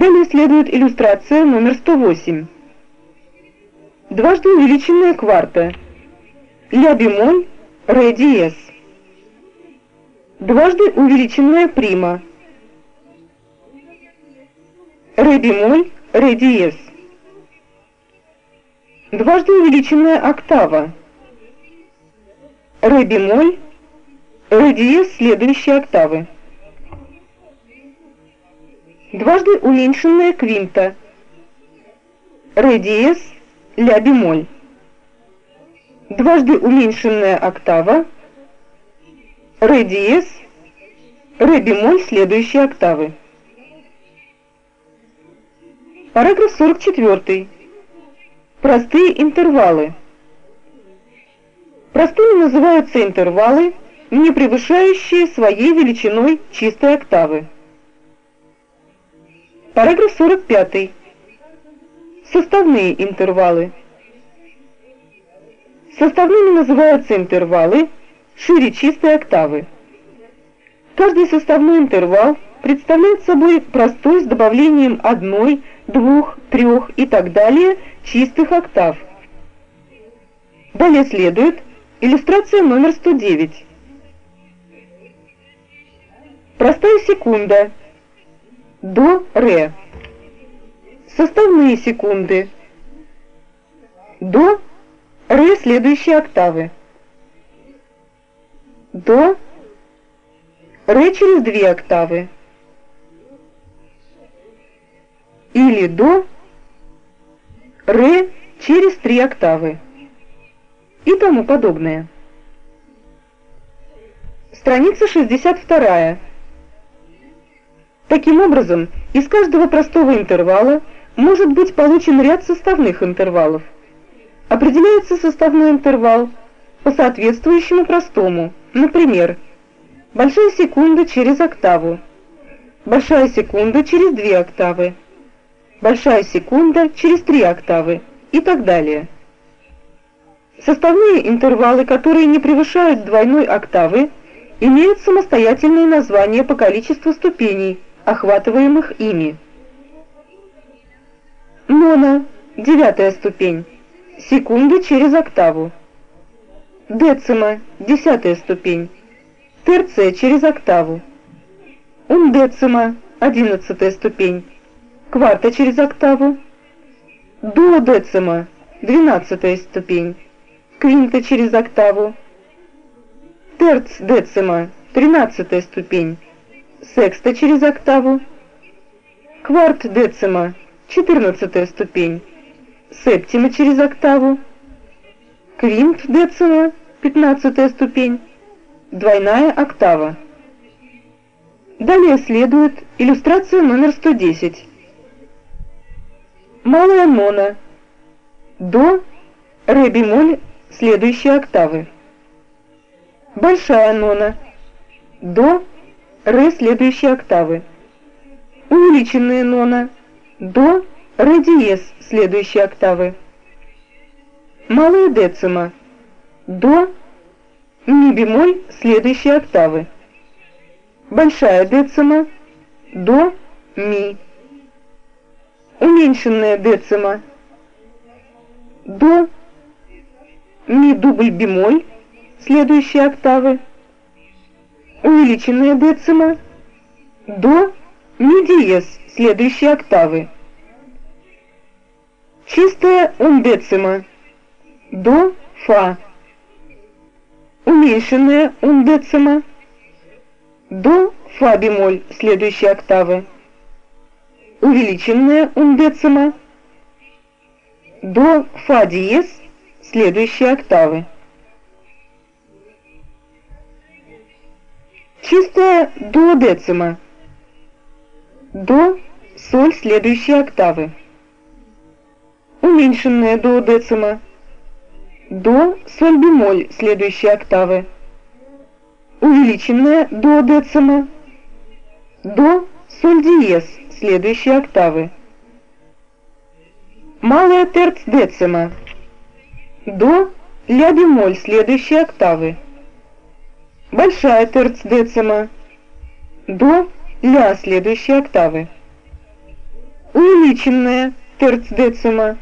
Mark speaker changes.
Speaker 1: Далее следует иллюстрация номер 108. Дважды увеличенная кварта. Ля бемоль, ре диез. Дважды увеличенная прима. Ре бемоль, ре диез. Дважды увеличенная октава. Ре бемоль, ре диез следующей октавы. Дважды уменьшенная квинта. Ре диез, ля бемоль. Дважды уменьшенная октава. Ре диез, ре бемоль следующей октавы. Параграф 44. Простые интервалы. Простыми называются интервалы, не превышающие своей величиной чистой октавы. Параграф 45. Составные интервалы. Составными называются интервалы шире чистой октавы. Каждый составной интервал представляет собой простой с добавлением одной, двух, трех и так далее чистых октав. Далее следует иллюстрация номер 109. Простая секунда до, ре. Составные секунды. До, ре следующие октавы. До, ре через две октавы. Или до, ре через три октавы. И тому подобное. Страница 62. Таким образом, из каждого простого интервала может быть получен ряд составных интервалов. Определяется составной интервал по соответствующему простому, например, большая секунда через октаву, большая секунда через две октавы, большая секунда через три октавы и так далее. Составные интервалы, которые не превышают двойной октавы, имеют самостоятельные названия по количеству ступеней – охватываемых ими. Нона, девятая ступень, секунды через октаву. Децима, десятая ступень, терция через октаву. Ундецима, одиннадцатая ступень, кварта через октаву. Дуодецима, двенадцатая ступень, квинта через октаву. Терцдецима, тринадцатая ступень, секста через октаву, кварт децима, четырнадцатая ступень, септима через октаву, квинт децима, пятнадцатая ступень, двойная октава. Далее следует иллюстрация номер 110. Малая мона, до, ре бемоль, следующие октавы. Большая нона, до, ре следующей октавы. Увеличенная нона. До. Ре диез следующей октавы. Малая децима. До. Ми бемоль следующей октавы. Большая децима. До. Ми. Уменьшенная децима. До. Ми дубль бемоль следующей октавы увеличенная децима до ми диез следующей октавы. Чистая ундецима до фа. Уменьшенная ундецима до фа бемоль следующей октавы. Увеличенная ундецима до фа диез следующей октавы. Чистая дуодецима. До, соль следующей октавы. Уменьшенная дуодецима. До, соль бемоль следующей октавы. Увеличенная дуодецима. До, соль диез следующей октавы. Малая терцдецима. До, ля бемоль следующей октавы большая терцдецима, до ля следующей октавы. увеличенная терцдецима